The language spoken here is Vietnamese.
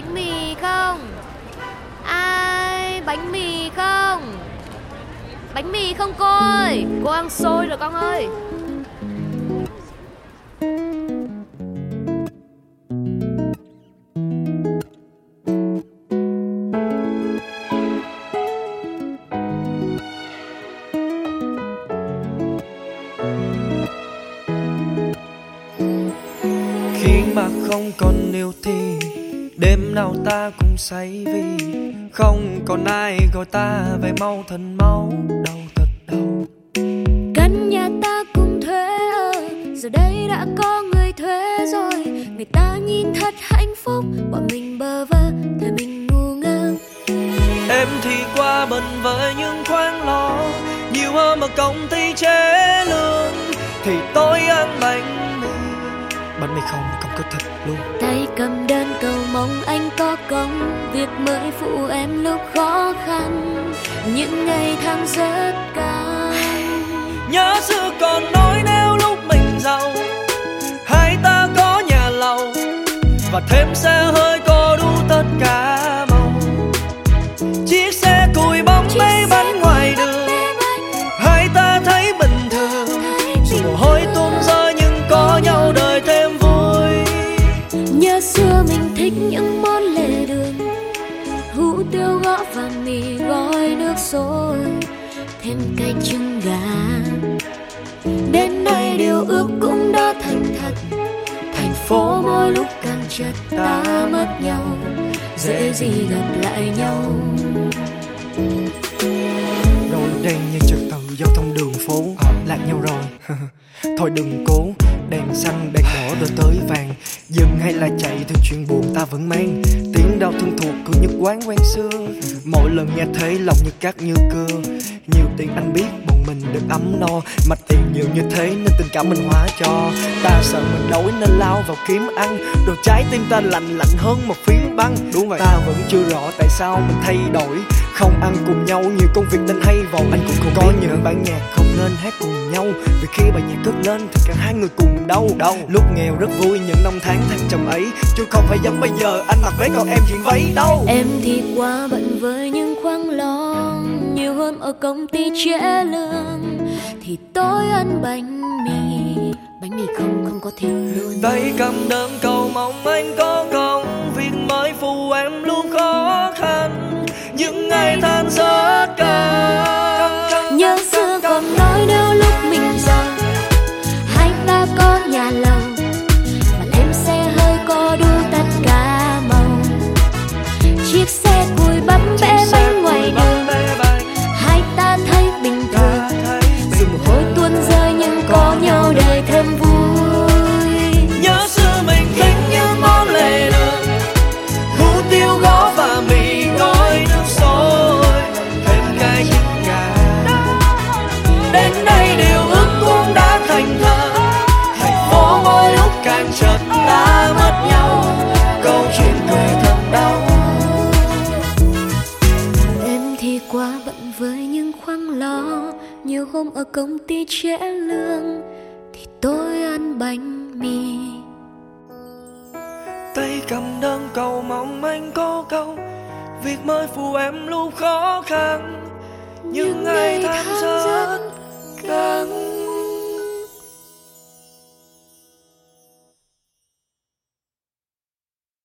bánh mì không? Ai, bánh mì không? Bánh mì không cô ơi Cô ăn xôi rồi con ơi khi mà không còn yêu thì đêm nào ta cũng say vì không còn ai gọi ta về mau thành máu đau thật đau. Căn nhà ta cùng thuê ở Giờ đây đã có người thuê rồi. Người ta nhìn thật hạnh phúc Bọn mình bơ vơ Thời mình ngu ngơ. Em thì qua bần với những khoáng lo nhiều hơn mà công ty chế lương. Thì tôi ăn bánh bánh mì không? Không có thịt luôn. Tay cầm đơn cầu mong anh có công. Việc mới phụ em lúc khó khăn. Những ngày tháng rất cao Nhớ xưa còn nói nếu lúc mình giàu Hai ta có nhà lầu Và thêm xe hơi tiếu và mì gói nước sôi, Thêm cay trứng gà. Đến nay điều ước cũng đã thành thật, Thành phố mỗi lúc càng chật ta mất nhau, Dễ gì gặp lại nhau. Rồi đèn như trật tự giao thông đường phố Lạc nhau rồi. Thôi đừng cố Đèn xanh đèn rồi tới vàng. Dừng hay là chạy theo chuyện buồn ta vẫn mang. Tiếng đau thân thuộc của nhất quán quen xưa. Mỗi lần nghe thấy lòng như cắt như cưa. Nhiều tiền anh biết bọn mình được ấm no. Mà tiền nhiều như thế nên tình cảm mình hóa cho. Ta sợ mình đói nên lao vào kiếm ăn. Rồi trái tim ta lạnh lạnh hơn một phiến băng. Đúng vậy. Ta vẫn chưa rõ tại sao mình thay đổi. Không ăn cùng nhau nhiều công việc nên hay vào Anh cũng không có những bản nhạc không nên hát cùng nhau. Vì khi bài nhạc cất lên thì cả hai người cùng đau đau Lúc nghèo rất vui những năm tháng thăng trầm ấy. Chứ không phải giống bây giờ anh mặc váy còn em chuyện váy đâu. Em thì quá bận với những khoáng lo Nhiều hôm ở công ty trễ lương. Thì tối ăn bánh mì. Bánh mì không không có thịt luôn. Tay cầm đơn cầu mong anh có Đến nay điều ước cũng đã thành thật Thành phố mỗi lúc càng chợt ta mất nhau. Câu chuyện cười thật đau. Em thì quá bận với những khoáng lo Nhiều hôm ở công ty trễ lương Thì tôi ăn bánh mì. Tay cầm đơn cầu mong anh có câu việc mới phụ em lúc khó khăn những ngày tháng căng